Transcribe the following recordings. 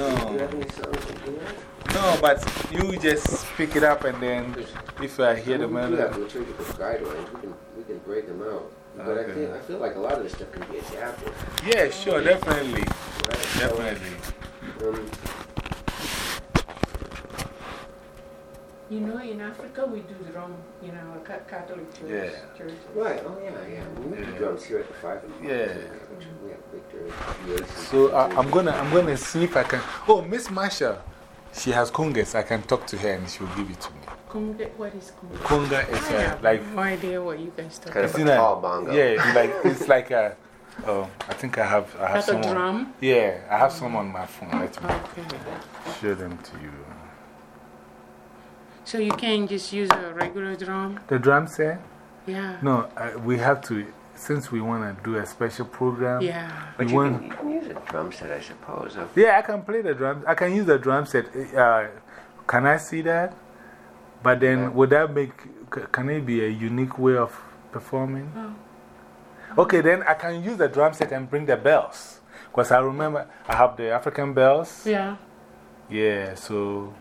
No. You have any songs to do that? No, but you just pick it up and then if I hear the We do melody. have liturgical guidelines. We can, we can break them out. But I, think, I feel like a lot of this stuff can be adapted. Yeah, sure, definitely. Right? So, Definitely. um, You know, in Africa, we do drum in our ca- Catholic church. Yeah. church. right. Oh, yeah, yeah. We make the Yeah. drums here at the five. Yeah. We have Victor, Yates, and- So I, I'm gonna, I'm gonna see if I can. Oh, Miss Marsha, she has congas. I can talk to her and she will give it to me. Conga, what is conga? Conga I is uh, have like, no idea what you guys talk Kind about. of a isn't it? tall bongo. Yeah, it's like, it's like a, oh, I think I have, I have Like a some. drum? Yeah, I have some on my phone. Let me Okay. show them to you. So you can't just use a regular drum? The drum set? Yeah. No, uh, we have to, since we want to do a special program. Yeah. But you want- can, you can use a drum set, I suppose. Yeah, I can play the drums. I can use the drum set. Uh, can I see that? But then, would that make, can it be a unique way of performing? Oh. Okay, then I can use the drum set and bring the bells. Because I remember I have the African bells. Yeah. Yeah, so.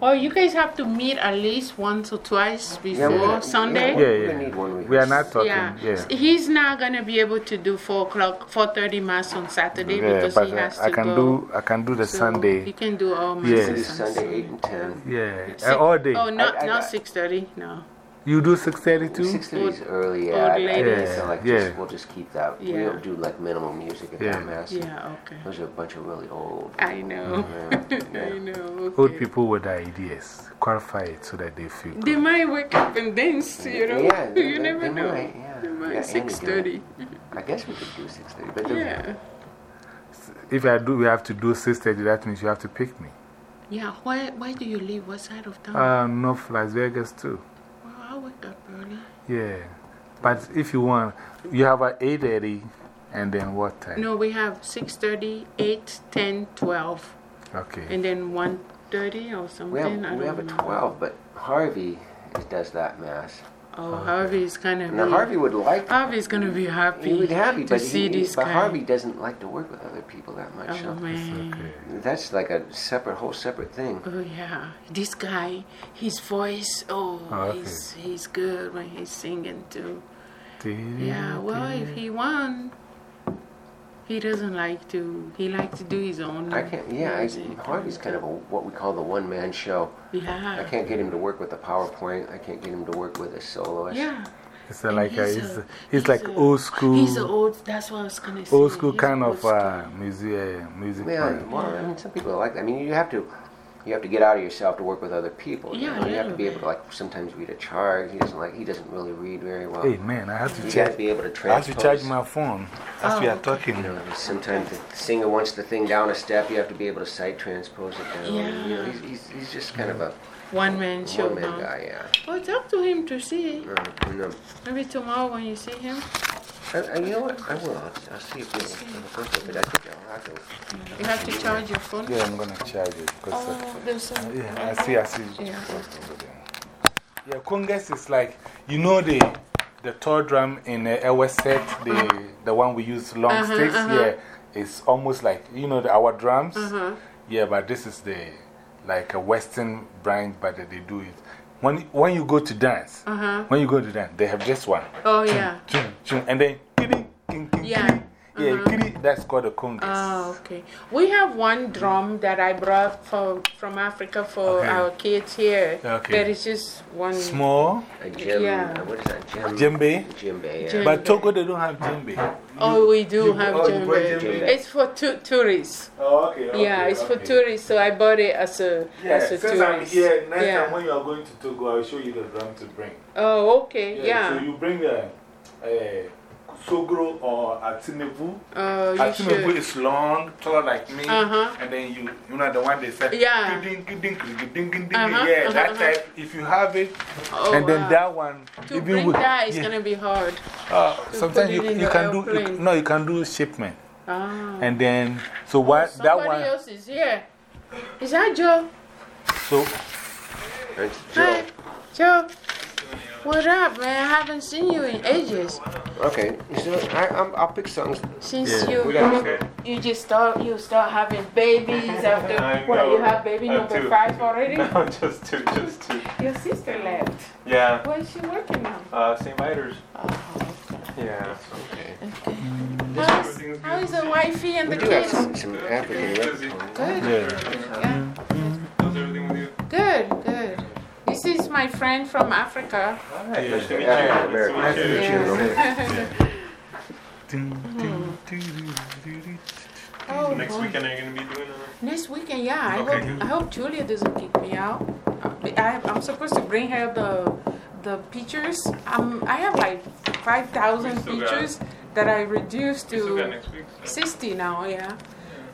Or you guys have to meet at least once or twice Yeah, before we're Sunday? Yeah, We're yeah. gonna need one We are not talking. Yeah. Yeah. He's not going to be able to do 4 o'clock, 4.30 Mass on Saturday Yeah, because but he has I to can go. do, I can do the So Sunday. You can do all Yeah. Masses Do on Sunday, 8 and 10. Yeah, Six- uh, all day. Oh, not, I- I not got- 6.30, no. You do 632? 6.30 is early, old yeah. I- I ladies. feel like Yeah, just, yeah. we'll just keep that. We Yeah. don't do like minimal music at Yeah. that mass. Yeah, okay. Those are a bunch of really old. I know. Yeah, I yeah. know. Old people with ideas. Qualify it so that they feel They might wake up and dance, you know. Yeah, they- you they- never they know. might, yeah. They might. Yeah, Andy did. 6.30. I guess we could do 6.30. But Yeah. If I do, we have to do 630, that means you have to pick me. Yeah, why, why do you live? What side of town? Uh, North Las Vegas too. well, I wake up early. Yeah. But if you want, you have at 8.30 and then what time? No, we have 6.30, 8, 10, 12, Okay. and then 1.30 or something. we I have, don't we have a 12, but Harvey does that mass. Oh, Harvey's kind of. Now, Harvey would like Harvey's going to be happy. He would happy, to but, see he, this but guy. Harvey doesn't like to work with other people that much. Oh, so man. Okay. that's like a separate, whole separate thing. Oh yeah, this guy, his voice, oh, Oh, okay. he's, he's good when he's singing too. Yeah, well, if he won, he doesn't like to, he likes to do his own I can't. Yeah, I. Harvey's kind of a, what we call the one man show. Yeah. I can't get him to work with a PowerPoint. I can't get him to work with a soloist. Yeah. It's a, And like a, he's a- a, he's like a- old school, He's a old, that's what I was going to say. old school He's kind old of school. uh, music, uh, music. Yeah, well, I mean, some people like. I mean, you have to, you have to get out of yourself to work with other people. you Yeah, know? you have to be able to like sometimes read a chart. He doesn't like. He doesn't really read very well. Hey, man, I have to you got to be able to I have to charge my phone as Oh, we are talking. You know, sometimes the singer wants the thing down a step. You have to be able to sight transpose it down. You know, Yeah. he's, he's, he's just kind of a One man show. one man guy. Yeah. Well, talk to him to see. Uh, and, um, Maybe tomorrow when you see him. I, I, you know what? I will. I'll, I'll see if he'll he'll work with. I think I'll have to. You have to charge your phone. Yeah, I'm going to charge it. Because, uh, Oh, there's some. yeah, I see, I see. Yeah. Over. Yeah, congas is like, you know, the, the tall drum in the our set, the, the one we use long Uh-huh, sticks, uh-huh. yeah, it's almost like, you know, the, our drums. Uh-huh. Yeah, but this is the, like a Western brand, but they do it. When, when you go to dance, Uh-huh. when you go to dance, they have this one. Oh, yeah. Chum, chum, and then, kiri, king, king, Yeah. kiri. Yeah, Uh-huh. kiri, that's called a congas. Oh, okay. We have one drum that I brought for, from Africa for Okay. our kids here. Okay. There is just one. Small, A gym. Yeah. uh, What is that? Gym. djembe. Djembe. Yeah. Djembe. But Togo, they don't have djembe. Oh, we do You- have oh, djembe. djembe. It's for tu tourists. Oh, okay. okay yeah, it's for tourists. So I bought it as a, Yeah, as a since tourist. I'm here, next yeah. time when you are going to Togo, I'll show you the drum to bring. Oh, okay. Yeah. So you bring a, a Sogro or Atinebu. Oh, Atinebu is long, tall like me. Uh-huh. And then you, you know the one they said, Yeah. ding, ding, ding, ding, ding, ding, ding. Uh-huh, Yeah, uh-huh, that uh-huh. type. If you have it, Oh, and then that one, To bring with, that is yeah. going to be hard. Uh, sometimes you, you the can do, you, no, you can do shipment. Ah. And then, so what, that Somebody one, else is here. Is that Joe? so That's Hi, Joe. Joe. What up, man? I haven't seen you in ages. Okay, so I, I'm, I'll pick songs. Since Yeah. We you you just start you start having babies after I what know. you have baby I number two. five already? No, just two, just two. Your sister left. Yeah. Where is she working now? Uh, St. Viator's. Oh, Yeah. Okay. okay. How's, how is the wifey and We the do have kids? some, some African American songs. Good. Yeah. Yeah. This is my friend from Africa. Hi, nice to meet you. African American. Nice to meet you. Oh, Next weekend, are you going to be doing a. Next weekend, yeah. I Okay. hope I hope Julia doesn't kick me out. I, I'm supposed to bring her the the pictures. Um, I have like five thousand We still got- pictures that I reduced You still got to next week? so- sixty now. Yeah,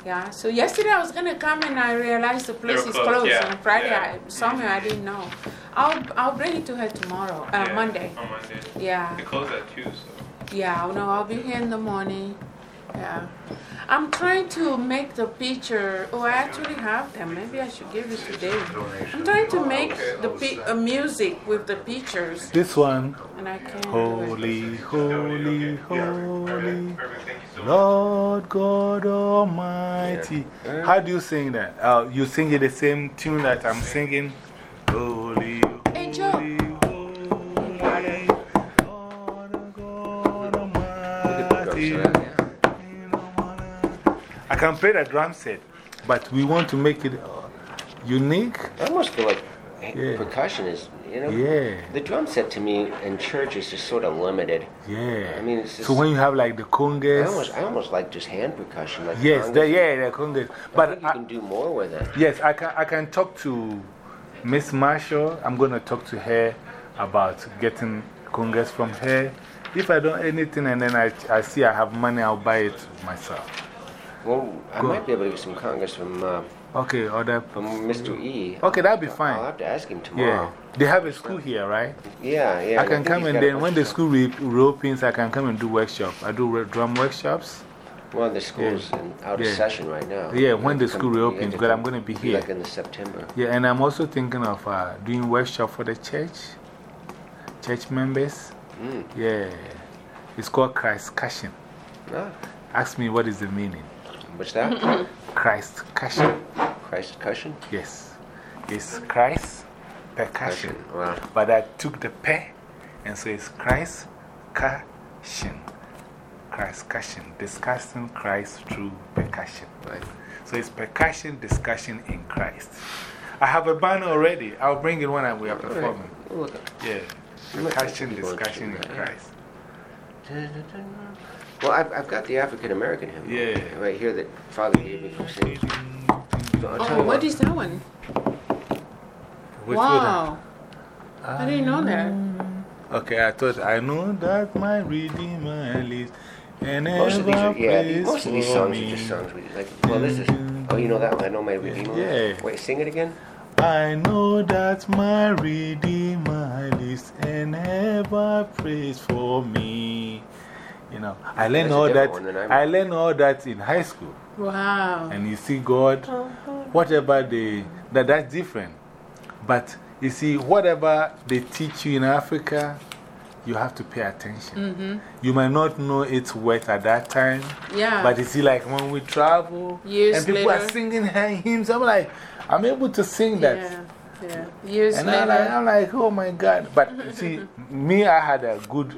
yeah. So yesterday I was gonna come and I realized the place is closed, closed. yeah, On Friday, yeah. I, somehow I didn't know. I'll I'll bring it to her tomorrow, uh, Yeah, Monday. On Monday. Yeah. They close at 2, so. Yeah, no, I'll be here in the morning. Yeah. I'm trying to make the picture. Oh, I actually have them. Maybe I should give it to Dave. I'm trying to make the uh, music with the pictures, This one, and I can't. holy, holy, holy, Perfect, thank you. Lord God Almighty. How do you sing that? Uh, you sing it the same tune that I'm singing? Can play the drum set, but we want to make it uh, unique. I almost feel like Yeah. percussion is, you know. Yeah, The drum set to me in church is just sort of limited. yeah. I mean, it's just- so when you have like the congas. I almost, I almost like just hand percussion. Like yes, the, yeah, the congas. I But think you I, can do more with it. yes, I can, I can talk to Miss Marshall. I'm going to talk to her about getting congas from her. If I don't anything and then I, I see I have money, I'll buy it myself. Well, I Go. might be able to get some congas from, uh, Okay, other. from Mr. E. Okay, that'll be fine. I'll have to ask him Yeah. They have a school here, right? Yeah, yeah. I can think come and then when the school re reopens, I can come and do workshop. I do re- drum workshops. Well, the school's in, out of Yeah. session right now. Yeah, when the school come- you have reopens, because I'm going to be be here. Like in the September. Yeah, and I'm also thinking of uh, doing workshop for the church, church members. Mm. Yeah, it's called Christ Cushion. Ah, Ask me what is the meaning. What's that? Christ Cushion. Christ cushion? Yes, it's Christ percussion. Wow. But I took the pe, and so it's Christ Cushion. Christ Cushion. Discussing Christ through percussion. Right. So it's percussion discussion in Christ. I have a banner already. I'll bring it when we are performing. We'll look at- Yeah. Percussion discussion in. Christ. Well, I've, I've got the African American hymn Yeah. right here that Father gave me from St. So I'll oh, tell Oh, you what is that one? Which wow. I didn't know that. Ah. Okay, I thought I know that my Redeemer lives. And Most of these are, ever yeah, prays most of these for songs are me. just songs we like. Well, this is, oh, you know that one? I know my Redeemer. Yeah. Wait, sing it again? I know that my Redeemer lives and ever prays for me. You know, I learned all that. I I learned all that in high school. Wow. And you see, God, whatever they, that, that's different. But you see, whatever they teach you in Africa, you have to pay attention. Mm-hmm. You might not know its worth at that time, Yeah. but you see, like when we travel Years and people are singing hymns, I'm like, I'm able to sing that. Yeah. Yeah. Years And later. I'm like, I'm like, oh my God. But see, me, I had a good,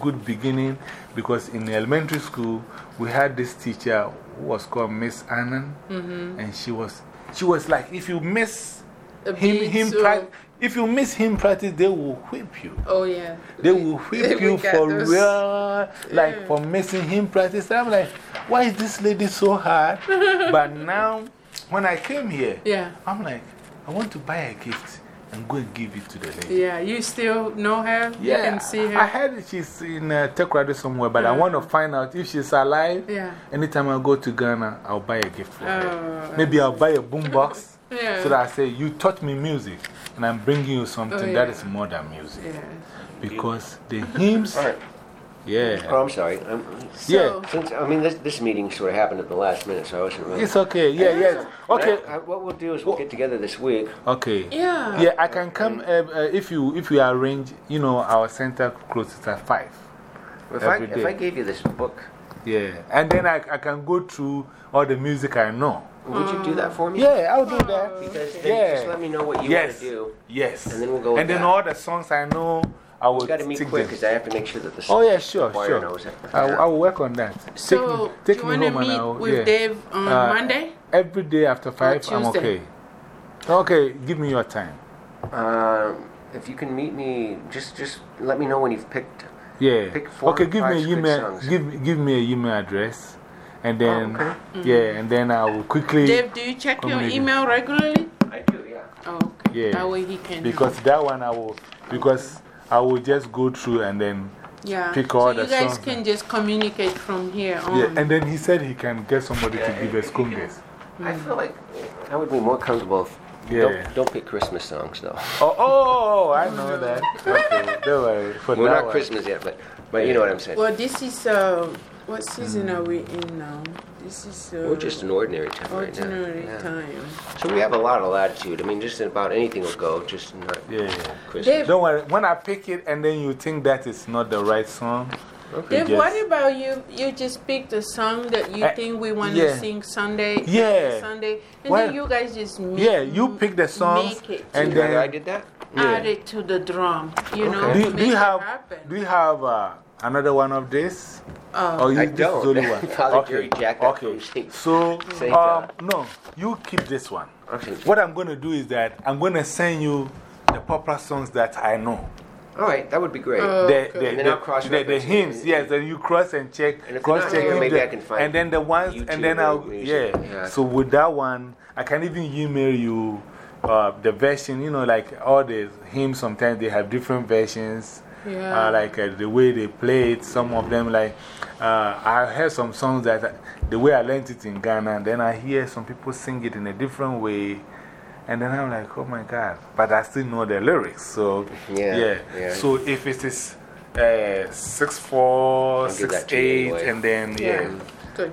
good- beginning because in elementary school, we had this teacher who was called Miss Annan. -hmm. And she was, she was like, if you miss A him, him if you miss him practice, they will whip you. Oh, yeah. They We- will whip you for those- real, like Yeah. for missing him practice. I'm like, why is this lady so hard? but now, when I came here, Yeah. I'm like, I want to buy a gift and go and give it to the lady. Yeah. You still know her? You Yeah, can see her? I heard she's in uh, Takoradi somewhere, but I want to find out if she's alive. Yeah. Anytime I go to Ghana, I'll buy a gift for her. Oh, Maybe I'll buy a boombox Yeah. so that I say, You taught me music, and I'm bringing you something Oh, that yeah. is more than music. Yeah. Because the hymns, All right. Yeah. Oh, I'm sorry. I'm, Yeah. since, I mean, this, this meeting sort of happened at the last minute, so I wasn't really. It's okay. Yeah, yeah. Okay. I- I- what we'll do is we'll get together this week. Okay. Yeah. Yeah, I can come uh, uh, if you if you arrange, you know, our center closes at 5. If I, if I day. gave you this book, Yeah. And then I, I can go through all the music I know. would you do that for me? Yeah, I'll do that. Because then Yeah. just let me know what you Yes. want to do. Yes. And then we'll go with And then that. all the songs I know, I will We've got to meet take quick because I have to make sure that the Oh, yeah, sure, choir sure. knows it. I, I will work on that. So, take me, do take you me want to and meet I'll. with yeah. Dave on Uh, Monday? Every day after 5, I'm okay. Okay, give me your time. Um, if you can meet me, just just let me know when you've picked. Yeah. Pick four okay, give me five an email. songs. Give, give me an email address. And then, okay. yeah, and then I will quickly. Dave, do you check your email regularly? I do, yeah. Oh, okay. Yeah. That way he can. Because that one I will, because I will just go through and then, yeah. pick all so the songs. you guys songs can just communicate from here on. yeah. And then he said he can get somebody to give us congas. I feel like I would be more comfortable if. Yeah. Don't, don't pick Christmas songs, though. Oh, oh, I know that. Okay, don't worry. For We're that not one. Christmas yet, but, but you know what I'm saying. Well, this is, uh, what season are we in now? This is uh, We're just an ordinary time right now. ordinary Yeah. time. So we have a lot of latitude. I mean, just about anything will go, just not Yeah, yeah. Christmas. Dave, Don't worry. When I pick it and then you think that is not the right song, Okay. Dave, what about you? You just pick the song that you Uh, think we want yeah. to sing Sunday. Yeah. Sunday. And Well, then you guys just make, yeah, you pick the songs make it. and then. I did that? add it to the drum. You know, Do you, do you it have, happen. do you have uh, another one of this? Oh. Or you, I this don't. only one? Okay. Jerry okay. So, Saint, um, uh, no, you keep this one. Okay. What I'm going to do is that I'm going to send you the popular songs that I know. All right, that would be great. Oh. The, Okay. the, And then the, I'll cross-reference the, the it. hymns, yes, then you cross and check. And if cross not check here, maybe the- I can find And then the ones, YouTube and then I'll, yeah. Yeah. So with that one, I can even email you uh, the version, you know, like all the hymns, sometimes they have different versions. Yeah. Uh, like uh, the way they play it, some of them, like uh, I heard some songs that uh, the way I learned it in Ghana, and then I hear some people sing it in a different way. And then I'm like, oh my God. But I still know the lyrics. So, Yeah, yeah. So if it is uh, 6 4, I'll give 6 that to you 8, anyway. and then, yeah, Yeah.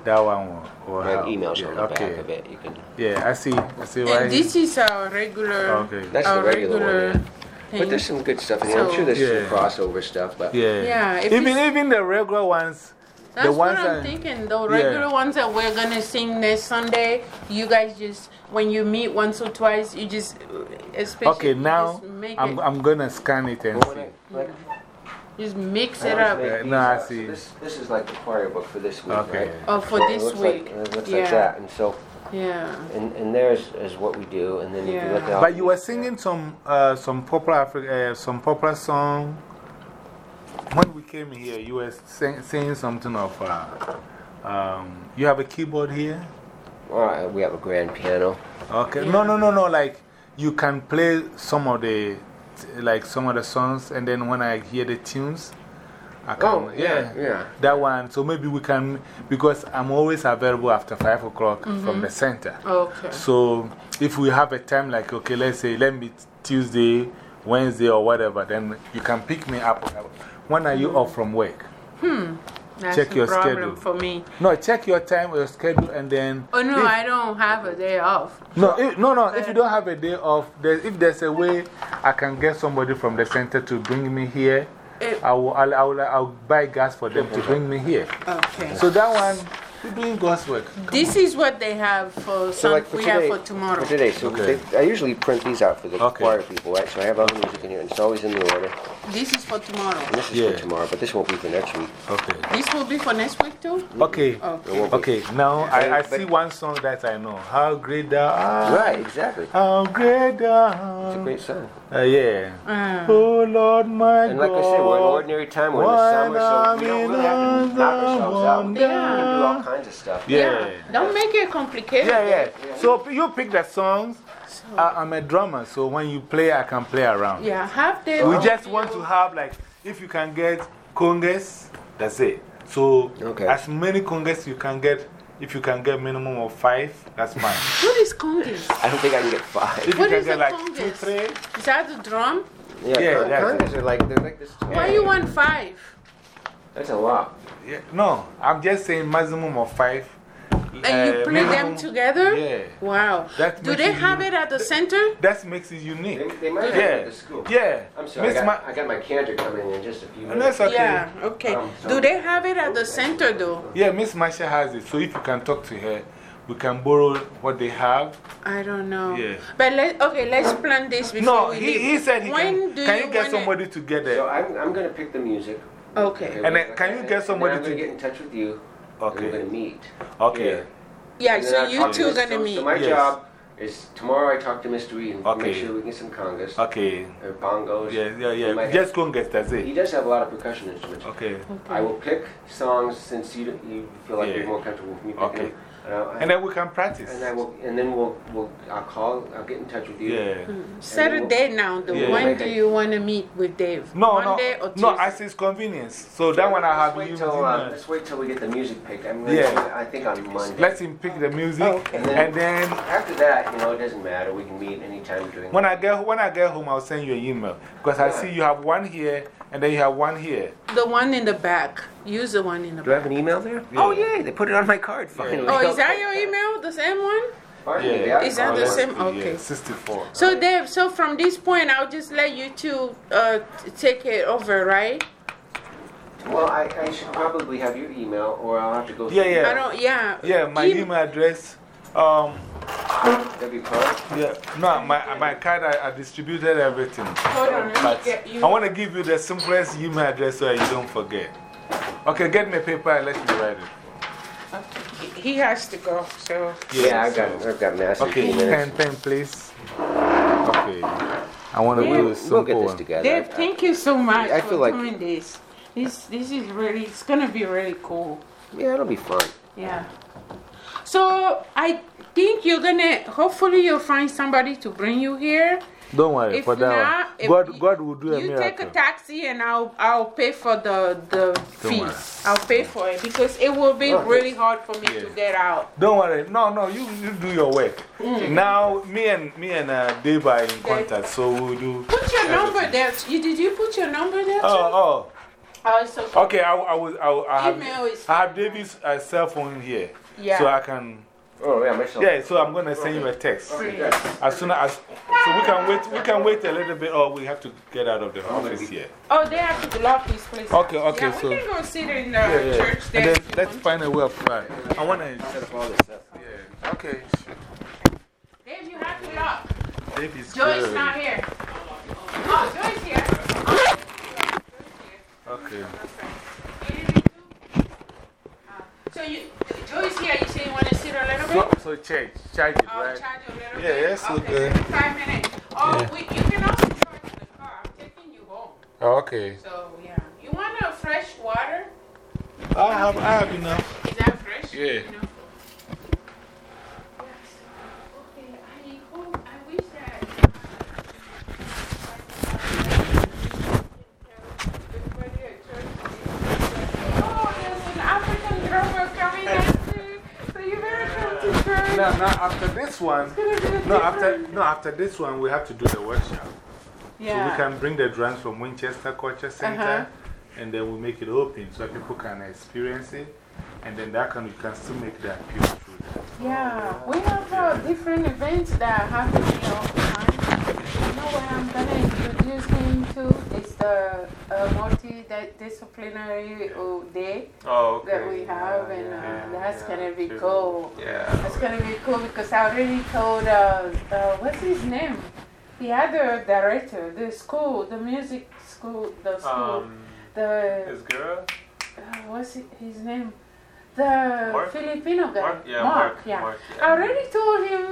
That one will, will My help. email's yeah, on the okay. back of it. You can. Yeah, I see. I see why. And this is our regular. Okay. That's our the regular one. Yeah. thing. But there's some good stuff in here. I'm sure there's Yeah. some crossover stuff, but yeah. Yeah, if Even, even the regular ones, That's ones what I'm that- thinking. The regular ones that we're gonna sing next Sunday, you guys just, when you meet once or twice, you just, uh, especially. Okay, now I'm, it, I'm going to scan it and see. Like, just mix I it up. make Yeah, no, I up. So see. This, this is like the choir book for this week, Okay. right? Oh, for It this week. Like, it looks yeah. like that. And so, Yeah. and, and there's is what we do. And then if you look Yeah. at But you were singing some, uh, some, popular Afri uh, some popular song. When we came here, you were sing, saying something of. Uh, um, you have a keyboard here? Well, we have a grand piano. Okay. Yeah. No, no, no, no. Like, you can play some of the, like, some of the songs, and then when I hear the tunes, Can. Oh, yeah, yeah. That one. So maybe we can, because I'm always available after 5 o'clock from mm-hmm. the center. Okay. So if we have a time like, okay, let's say, let me Tuesday, Wednesday, or whatever, then you can pick me up. When are you off from work? Hmm. That's check your schedule. for me. No, check your time, your schedule, and then. Oh, no, if- I don't have a day off. No, if, no, no. If uh, you don't have a day off, there, if there's a way I can get somebody from the center to bring me here, Eh, I will, I'll, I'll, I'll buy gas for them to bring me here. Okay. So that one, we're doing God's work. This is what they have for So, some, like for we today, have for tomorrow. For today, so Okay. they, I usually print these out for the Okay. choir people, right? So I have all the music in here, and it's always in the order. This is for tomorrow. This is Yeah. for tomorrow, but this won't be for next week. Okay. This will be for next week too? Okay. Okay. Okay, now I, I see one song that I know. How great thou art. Right, exactly. How great thou art. It's a great song. Uh, yeah. Uh, Oh Lord, my And God. like I said, we're in ordinary time, we're in the summer, so we don't really have to knock ourselves out. We Yeah. can do all kinds of stuff. Yeah. Don't make it complicated. Yeah, yeah. So you pick the songs. I, I'm a drummer, so when you play, I can play around. Yeah, have them. We just want to have, like, if you can get congas, that's it. So, Okay. as many congas you can get, if you can get minimum of five, that's fine. What is congas? I don't think I can get five. If What you can get a like congas? two, three, Is that the drum? Yeah, Yeah, con- that's congas are like, they're like this. Why you want five? That's a lot. Yeah, no, I'm just saying maximum of five. And you uh, play them together? Yeah. Wow. That Do they it have unique. it at the center? That makes it unique. they might have Yeah. it at the school. Yeah. I'm sorry, I Miss got, Ma- I got my cantor coming in just a few And minutes. that's okay. Yeah, okay. Um, so- Do they have it at the center though? Yeah, Miss Masha has it. So if you can talk to her, we can borrow what they have. I don't know. Yeah. But let, okay, let's plan this before No, we he, leave. he said he when can. Do Can you you get wanna- somebody to get So there? I'm, I'm going to pick the music. Okay. And then can you get somebody and then I'm going to get in touch with you. And Okay. we're going to meet. Okay. here. Yeah, so I'll you talk to two Miss- gonna meet. So my Yes. job is tomorrow I talk to Mr. Reed and Okay. make sure we get some congas Okay. or bongos. Yeah, yeah, He yeah. might Just go and get that's have- he it. does have a lot of percussion instruments. Okay. I will pick songs since you, you feel like Yeah. you're more comfortable with me picking Okay. them. And, I'll, And then we can practice. and I will, and then we'll, we'll, I'll call, I'll get in touch with you. Yeah. Set a date now though. Yeah. When do you want to meet with Dave? No, Monday no, or Tuesday? no, as his convenience. So that one I Let's have wait you. till, uh, know, Let's wait till we get the music picked. I'm Yeah. I think on Monday. Let him pick the music. Oh, okay. And then After that, you know, it doesn't matter. We can meet anytime during. when I, get, when I get home, I'll send you an email. Because I see you have one here and then you have one here. The one in the back. Use the one in the Do I have an email there? Yeah. Oh yeah, they put it on my card finally. Oh, is that your email? The same one? Finally, Yeah. Is that Oh, the same? good, Okay. Yeah, 64. So Dave, so from this point, I'll just let you two uh, take it over, right? Well, I, I should probably have your email, or I'll have to go. Yeah, yeah. I don't, yeah. Yeah, my Em- email address. Um, W card. yeah, no, my, my card, I, I distributed everything. Hold on, let me But get. I want to give you the simplest email address so you don't forget. Okay, get me paper and let me write it. He has to go, so. Yeah, I've got, I've got massive Okay, minutes. pen, pen, please. Okay. I want to do a We'll simple get this together. Dave, thank you so much I for feel like- doing this. This, this is really, it's gonna be really cool. yeah, it'll be fun. Yeah. So I think you're gonna, hopefully, you'll find somebody to bring you here. Don't worry If for that not. God, you- God will do a You miracle. take a taxi and I'll, I'll pay for the, the fee. worry. I'll pay for it because it will be Oh, really hard for me to get out. Don't worry. No, no, you, you do your work. Mm. Now, me and, me and uh, Dave are in contact, so we'll do. Put your number there. You, did you put your number there? too? Oh, Oh, it's okay. oh. Okay, I, I, will, I, will, I have, I have David's uh, cell phone here. Yeah. So I can. Oh yeah, myself. Yeah, so I'm going to send you a text. Okay, good. As soon as. So we can wait, we can wait a little bit, or we have to get out of the office here. Oh, they have to lock this place. Okay, okay, yeah, so- We can go sit in the Yeah, yeah. church there. Then let's want. find a way of flying. I want to. Set up all this stuff. Yeah. Okay. Dave, you have to lock. Dave is Joy's good. not here. Oh, Joy's here. Okay. So you, Joy's here. You say you want to sit a little So, bit? so charge, charge it, I'll right? charge you a little Yeah, bit. yes, okay. okay. Five minutes. Oh, we, you can also charge in the car. I'm taking you home. Oh, okay. So, yeah. You want a fresh water? I have, I have enough. Is that fresh? Yeah. You know? Yes. Okay, I hope, I wish that. everybody at church is- Oh, there's an African drummer coming next too. So you better come to church. Now, now after this one, It's gonna be a no, after, no, after this one, we have to do the workshop. Yeah. So we can bring the drums from Winchester Culture Center -huh. and then we make it open so people can experience it. And then that can, you can still make that appeal through that. Yeah, we have uh, different events that are happening all the time. You know what I'm going to introduce him to? It's the uh, multidisciplinary uh, day Oh, okay. that we have, and uh, that's going to be cool. Yeah. That's going to be cool because I already told, uh, uh, what's his name? The other director, the school, the music school, the school, Um, the, his girl? uh, what's his name? The Mark? Filipino guy. Mark? Yeah, Mark. yeah. Mark, I already told him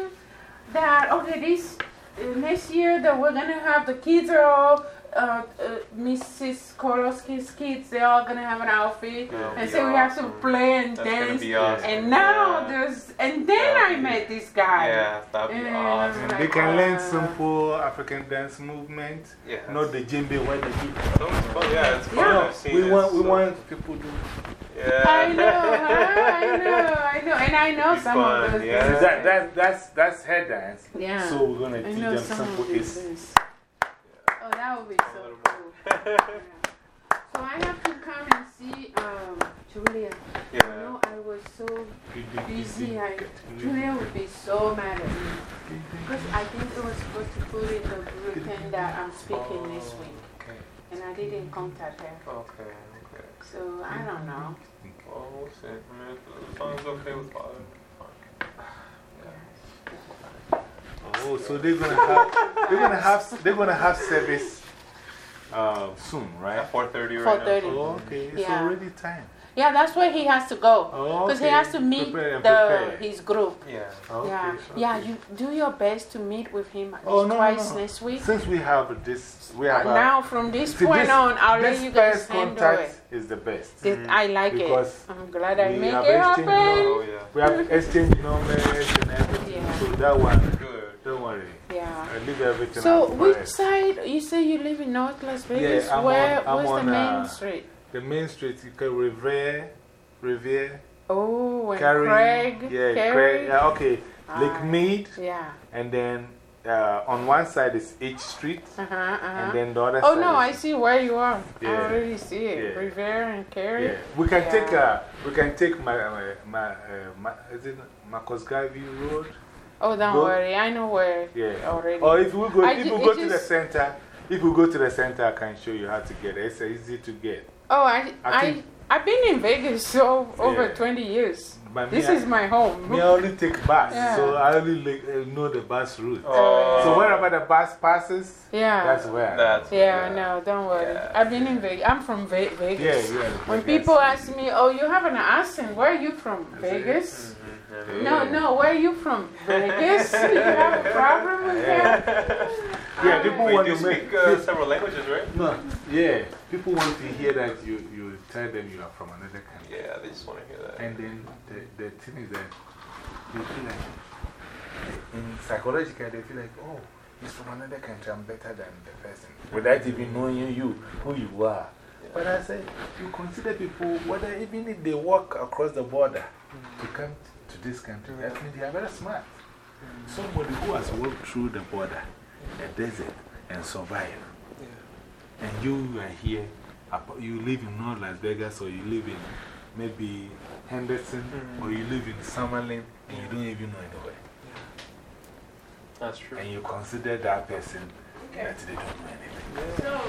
that, okay, this next year that we're gonna have the kids are all, uh, uh, Mrs. Koloski's kids, they're all gonna have an outfit. That'll and be so we have to play and That's dance. be awesome. And now Yeah. there's, and then That'll I be- met this guy. Yeah, that'd be And awesome. I'm They like, can learn uh, simple African dance movement, Yeah. not the djembe where they do. So it's fun. Yeah, it's fun. Yeah. We it, want, we so- want people to. Yeah. I know. I know, I know. And I know some fun, of those yeah. That, that, that's, that's head dance. Yeah. So we're going to I teach them some simple of these things. Oh, that would be so cool. Yeah. So I have to come and see um, Julia. You Yeah. know, I was so You you busy. I, Julia would be so mad at me. Because I think it was supposed to put in the bulletin that I'm speaking this week. Okay. And I didn't contact her. Okay. Okay. So I don't know. Well, we'll see. I mean, as okay with father. Oh, so they're gonna have, they're gonna have, they're gonna have service uh, soon, right? At 4.30 right 4:30. Oh, okay. It's Yeah. already time. Yeah, that's where he has to go. Oh, Because okay. he has to meet Prepare and the, his group. Yeah. Okay, yeah, okay. yeah. You do your best to meet with him at Oh, least no, no, twice no. next week. Since we have this, we Uh, have a- now, from this See, point this- on, I'll let you guys first handle contact it. is the best. This, I like Because it. I'm glad I made it happen. Oh, yeah. We have exchange numbers and everything. Yeah. So that one, Good. Don't worry. Yeah. I leave everything So, which side? You say you live in North Las Vegas? Yeah, I'm Where? on- I'm where's on, the main uh, street? The main street, you can Revere, Revere, Oh, and. Craig. Yeah, Carey? Craig. Yeah, okay. Lake Ah. Mead. Yeah. And then uh, on one side is H Street. Uh huh. Uh -huh. And then the other Oh no, I see where you are. I already see it. Yeah. Rivera and Carey. Yeah. We can take, Yeah. uh, we can take my, my, my, uh, my is it Marcus Garvey Road? Oh, don't Go- worry. I know where Yeah. already. Or if we go, I if we go to the center, if we go to the center, I can show you how to get it. It's easy to get. Oh, I, I I, think- I've been in Vegas so over Yeah. 20 years. But me, This I- is my home. Me, I only take bus, Yeah. so I only like, uh, know the bus route. Oh. So wherever the bus passes, Yeah. that's where. That's yeah, no, don't worry. Yeah. I've been in Vegas. I'm from Ve yeah, Vegas. yeah. When Vegas. people ask me, oh, you have an accent, where are you from? Vegas? No, no, where are you from? Vegas? you have a problem with that? Yeah, people Wait, want to make. speak uh, several languages, right? no, yeah, people want to hear that you, you tell them you are from another country. Yeah, they just want to hear that. And then the, the thing is that they feel like, in psychological, they feel like, oh, he's from another country, I'm better than the person. Without even knowing you, who you are. But I say, you consider people, whether even if they walk across the border to come to this country, I think they are very smart. Somebody who has walked through the border, the desert, and survived. And you are here, you live in North Las Vegas, or you live in maybe Henderson, mm-hmm. or you live in Summerlin, and you don't even know anywhere. That's true. And you consider that person that they don't know anything. So,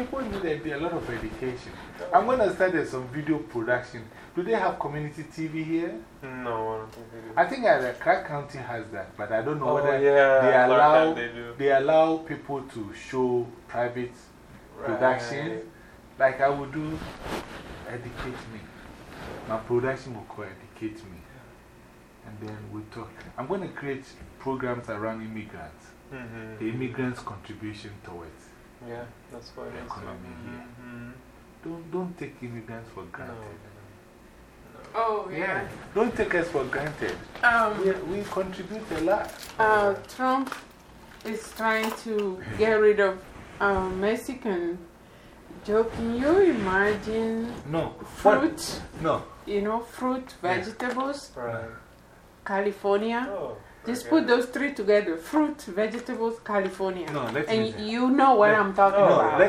People need a, a lot of education. I'm going to start some video production. Do they have community TV here? No, I don't think they do. I think uh, County has that, but I don't know Oh, whether yeah, they a lot of allow, they they allow people to show private production. Right. Like I would do, educate me. My production will call educate me. And then we talk. I'm going to create programs around immigrants, -hmm. the immigrants' contribution towards Yeah, that's what it is. economy here. -hmm. Don't, don't take immigrants for No. granted. oh, yeah. Yeah, don't take us for granted. Um, We, we contribute a lot. uh, Trump is trying to get rid of uh, Mexican. Joe, can you imagine No, fruit? No. You know, fruit, vegetables, Right. California. Oh. Just okay. put those three together fruit, vegetables, California. No, And you know what Let- I'm talking No, about.